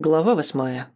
Глава восьмая.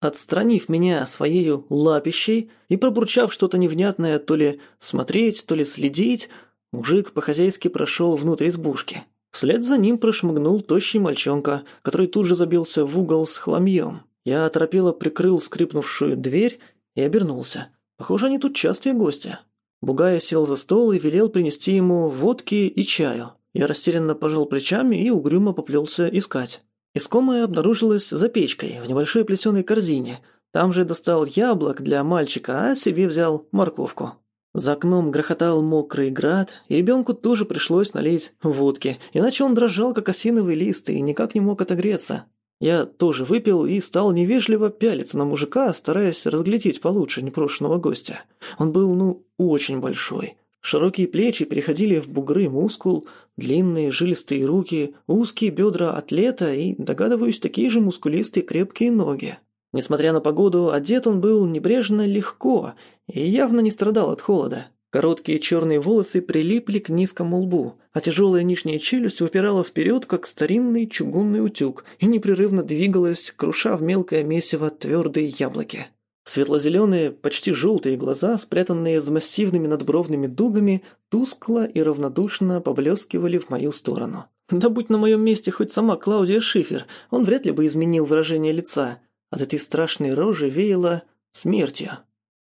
Отстранив меня своею лапищей и пробурчав что-то невнятное то ли смотреть, то ли следить, мужик по-хозяйски прошел внутрь избушки. Вслед за ним прошмыгнул тощий мальчонка, который тут же забился в угол с хламьем. Я оторопело прикрыл скрипнувшую дверь и обернулся. Похоже, они тут частые гости. Бугая сел за стол и велел принести ему водки и чаю. Я растерянно пожал плечами и угрюмо поплелся искать. Искомое обнаружилось за печкой, в небольшой плетеной корзине. Там же достал яблок для мальчика, а себе взял морковку. За окном грохотал мокрый град, и ребенку тоже пришлось налить водки, иначе он дрожал, как осиновый лист, и никак не мог отогреться. Я тоже выпил и стал невежливо пялиться на мужика, стараясь разглядеть получше непрошенного гостя. Он был, ну, очень большой. Широкие плечи переходили в бугры мускул, длинные жилистые руки, узкие бедра атлета и, догадываюсь, такие же мускулистые крепкие ноги. Несмотря на погоду, одет он был небрежно легко и явно не страдал от холода. Короткие черные волосы прилипли к низкому лбу, а тяжелая нижняя челюсть выпирала вперед, как старинный чугунный утюг, и непрерывно двигалась, круша в мелкое месиво твердые яблоки. Светло-зеленые, почти желтые глаза, спрятанные за массивными надбровными дугами, тускло и равнодушно поблескивали в мою сторону. Да будь на моем месте хоть сама Клаудия Шифер, он вряд ли бы изменил выражение лица. От этой страшной рожи веяло смертью.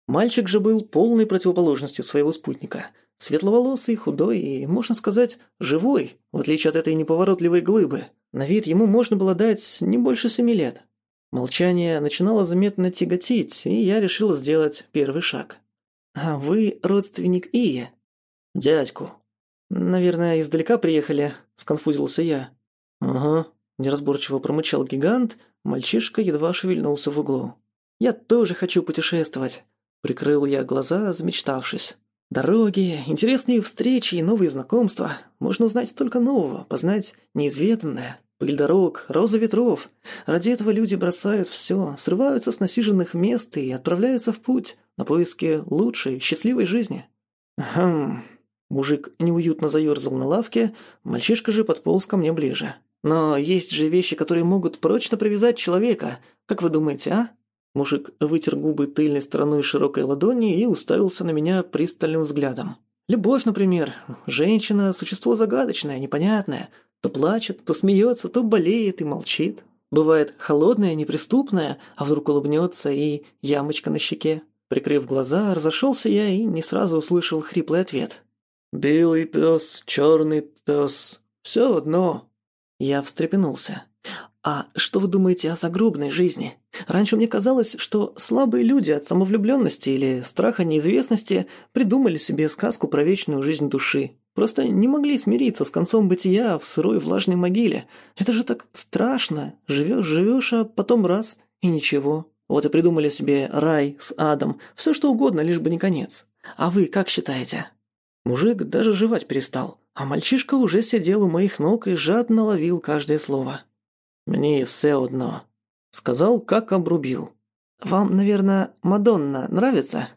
Мальчик же был полной противоположностью своего спутника. Светловолосый, худой и, можно сказать, живой, в отличие от этой неповоротливой глыбы. На вид ему можно было дать не больше семи лет. Молчание начинало заметно тяготить, и я решил сделать первый шаг. «А вы родственник Ия?» «Дядьку». «Наверное, издалека приехали», — сконфузился я. «Ага», — неразборчиво промычал гигант, мальчишка едва шевельнулся в углу. «Я тоже хочу путешествовать», — прикрыл я глаза, замечтавшись. «Дороги, интересные встречи и новые знакомства. Можно узнать столько нового, познать неизведанное». Пыль дорог, роза ветров. Ради этого люди бросают все, срываются с насиженных мест и отправляются в путь на поиски лучшей, счастливой жизни. Хм. Мужик неуютно заерзал на лавке, мальчишка же подполз ко мне ближе. Но есть же вещи, которые могут прочно привязать человека. Как вы думаете, а? Мужик вытер губы тыльной стороной широкой ладони и уставился на меня пристальным взглядом. Любовь, например. Женщина – существо загадочное, непонятное. То плачет, то смеется, то болеет и молчит. Бывает холодная, неприступная, а вдруг улыбнется и ямочка на щеке. Прикрыв глаза, разошелся я и не сразу услышал хриплый ответ. «Белый пес, черный пес, все одно». Я встрепенулся. «А что вы думаете о загробной жизни? Раньше мне казалось, что слабые люди от самовлюбленности или страха неизвестности придумали себе сказку про вечную жизнь души. Просто не могли смириться с концом бытия в сырой влажной могиле. Это же так страшно. Живешь, живешь, а потом раз – и ничего. Вот и придумали себе рай с адом. Все что угодно, лишь бы не конец. А вы как считаете? Мужик даже жевать перестал, а мальчишка уже сидел у моих ног и жадно ловил каждое слово. «Мне все одно», – сказал, как обрубил. «Вам, наверное, Мадонна нравится?»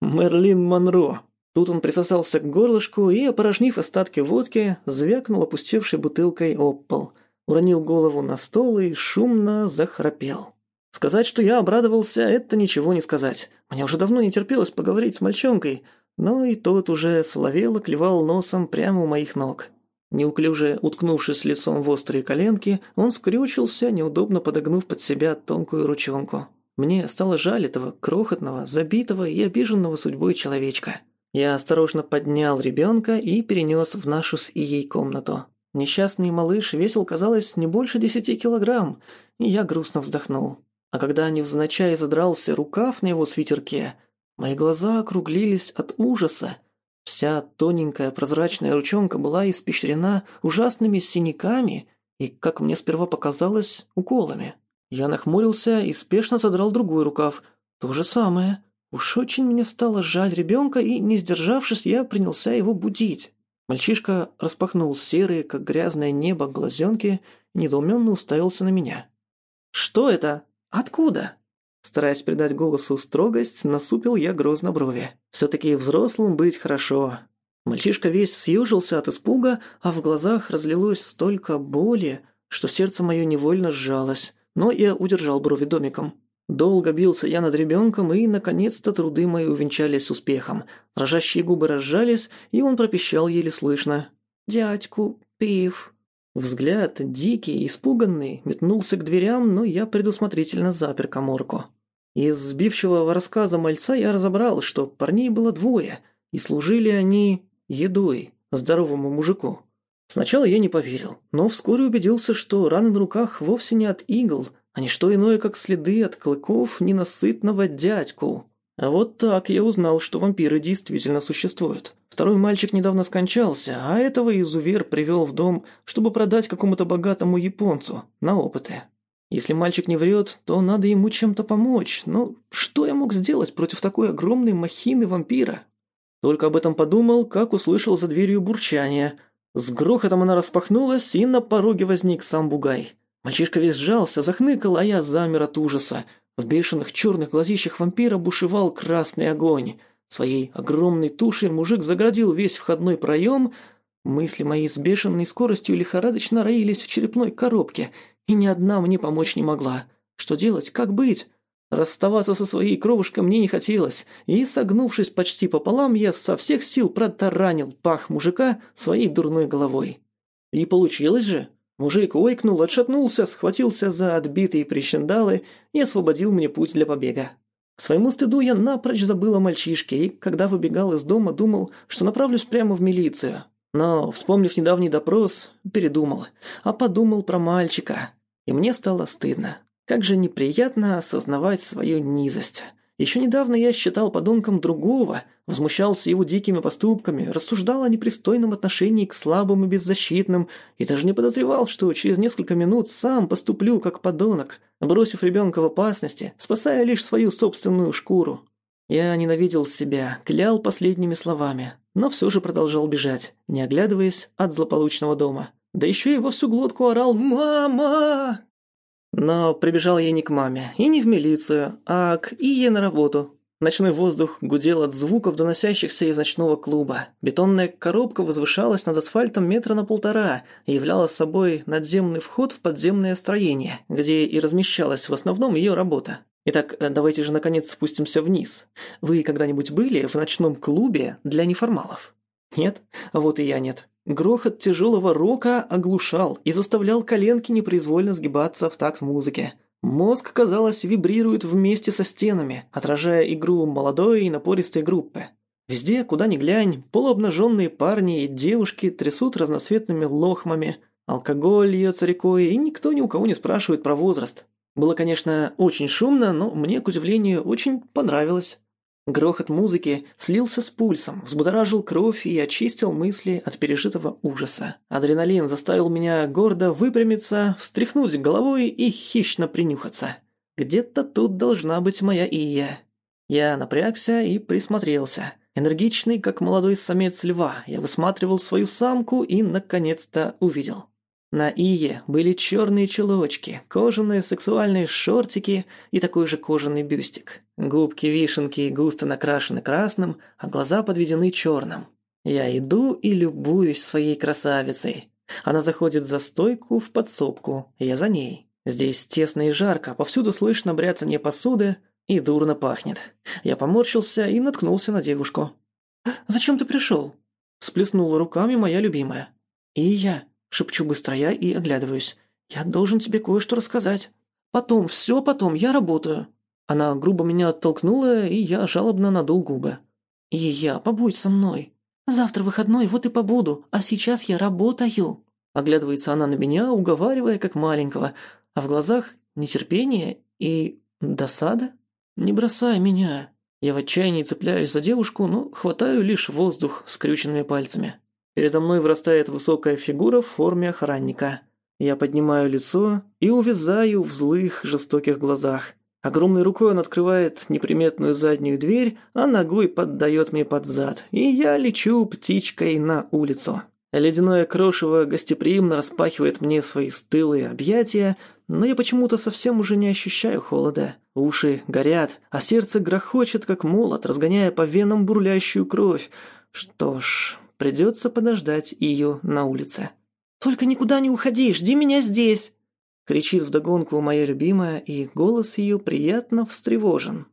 «Мерлин Монро», Тут он присосался к горлышку и, опорожнив остатки водки, звякнул опустевшей бутылкой об пол, уронил голову на стол и шумно захрапел. Сказать, что я обрадовался, это ничего не сказать. Мне уже давно не терпелось поговорить с мальчонкой, но и тот уже соловело клевал носом прямо у моих ног. Неуклюже уткнувшись лицом в острые коленки, он скрючился, неудобно подогнув под себя тонкую ручонку. Мне стало жаль этого крохотного, забитого и обиженного судьбой человечка. Я осторожно поднял ребенка и перенес в нашу с Ией комнату. Несчастный малыш весил, казалось, не больше десяти килограмм, и я грустно вздохнул. А когда невзначай задрался рукав на его свитерке, мои глаза округлились от ужаса. Вся тоненькая прозрачная ручонка была испещрена ужасными синяками и, как мне сперва показалось, уколами. Я нахмурился и спешно задрал другой рукав. То же самое. Уж очень мне стало жаль ребенка, и, не сдержавшись, я принялся его будить. Мальчишка распахнул серые, как грязное небо, глазенки и недоуменно уставился на меня. «Что это? Откуда?» Стараясь придать голосу строгость, насупил я грозно брови. «Все-таки взрослым быть хорошо». Мальчишка весь съежился от испуга, а в глазах разлилось столько боли, что сердце мое невольно сжалось. но я удержал брови домиком. Долго бился я над ребенком, и, наконец-то, труды мои увенчались успехом. Дрожащие губы разжались, и он пропищал еле слышно. «Дядьку, пив». Взгляд, дикий, испуганный, метнулся к дверям, но я предусмотрительно запер коморку. Из сбивчивого рассказа мальца я разобрал, что парней было двое, и служили они едой здоровому мужику. Сначала я не поверил, но вскоре убедился, что раны на руках вовсе не от игл – а не что иное, как следы от клыков ненасытного дядьку. А вот так я узнал, что вампиры действительно существуют. Второй мальчик недавно скончался, а этого изувер привел в дом, чтобы продать какому-то богатому японцу на опыты. Если мальчик не врет, то надо ему чем-то помочь. Но что я мог сделать против такой огромной махины вампира? Только об этом подумал, как услышал за дверью бурчание. С грохотом она распахнулась, и на пороге возник сам Бугай. Мальчишка весь сжался, захныкал, а я замер от ужаса. В бешеных черных глазищах вампира бушевал красный огонь. Своей огромной тушей мужик заградил весь входной проем. Мысли мои с бешеной скоростью лихорадочно роились в черепной коробке, и ни одна мне помочь не могла. Что делать? Как быть? Расставаться со своей кровушкой мне не хотелось, и, согнувшись почти пополам, я со всех сил протаранил пах мужика своей дурной головой. И получилось же. Мужик ойкнул, отшатнулся, схватился за отбитые прищендалы и освободил мне путь для побега. К своему стыду я напрочь забыл о мальчишке и, когда выбегал из дома, думал, что направлюсь прямо в милицию. Но, вспомнив недавний допрос, передумал, а подумал про мальчика. И мне стало стыдно. Как же неприятно осознавать свою низость. Еще недавно я считал подонком другого, возмущался его дикими поступками, рассуждал о непристойном отношении к слабым и беззащитным и даже не подозревал, что через несколько минут сам поступлю как подонок, бросив ребенка в опасности, спасая лишь свою собственную шкуру. Я ненавидел себя, клял последними словами, но все же продолжал бежать, не оглядываясь от злополучного дома. Да еще и во всю глотку орал «Мама!» Но прибежал я не к маме и не в милицию, а к Ие на работу. Ночной воздух гудел от звуков, доносящихся из ночного клуба. Бетонная коробка возвышалась над асфальтом метра на полтора и являла собой надземный вход в подземное строение, где и размещалась в основном ее работа. Итак, давайте же наконец спустимся вниз. Вы когда-нибудь были в ночном клубе для неформалов? Нет? Вот и я нет. Грохот тяжелого рока оглушал и заставлял коленки непроизвольно сгибаться в такт музыки. Мозг, казалось, вибрирует вместе со стенами, отражая игру молодой и напористой группы. Везде, куда ни глянь, полуобнаженные парни и девушки трясут разноцветными лохмами. Алкоголь льется рекой, и никто ни у кого не спрашивает про возраст. Было, конечно, очень шумно, но мне, к удивлению, очень понравилось. Грохот музыки слился с пульсом, взбудоражил кровь и очистил мысли от пережитого ужаса. Адреналин заставил меня гордо выпрямиться, встряхнуть головой и хищно принюхаться. Где-то тут должна быть моя Ия. Я напрягся и присмотрелся. Энергичный, как молодой самец льва, я высматривал свою самку и, наконец-то, увидел. На Ие были черные чулочки, кожаные сексуальные шортики и такой же кожаный бюстик. Губки вишенки густо накрашены красным, а глаза подведены черным. Я иду и любуюсь своей красавицей. Она заходит за стойку в подсобку, я за ней. Здесь тесно и жарко, повсюду слышно бряцание посуды и дурно пахнет. Я поморщился и наткнулся на девушку. «Зачем ты пришел?» Сплеснула руками моя любимая. «И я», Шепчу быстро и оглядываюсь. «Я должен тебе кое-что рассказать. Потом, все потом, я работаю». Она грубо меня оттолкнула, и я жалобно надул губы. «И я, побудь со мной. Завтра выходной, вот и побуду, а сейчас я работаю». Оглядывается она на меня, уговаривая как маленького, а в глазах нетерпение и досада. «Не бросай меня». Я в отчаянии цепляюсь за девушку, но хватаю лишь воздух скрюченными пальцами. Передо мной вырастает высокая фигура в форме охранника. Я поднимаю лицо и увязаю в злых, жестоких глазах. Огромной рукой он открывает неприметную заднюю дверь, а ногой поддает мне под зад, и я лечу птичкой на улицу. Ледяное крошево гостеприимно распахивает мне свои стылые объятия, но я почему-то совсем уже не ощущаю холода. Уши горят, а сердце грохочет, как молот, разгоняя по венам бурлящую кровь. Что ж, Придется подождать ее на улице. «Только никуда не уходи, жди меня здесь!» кричит вдогонку моя любимая, и голос ее приятно встревожен.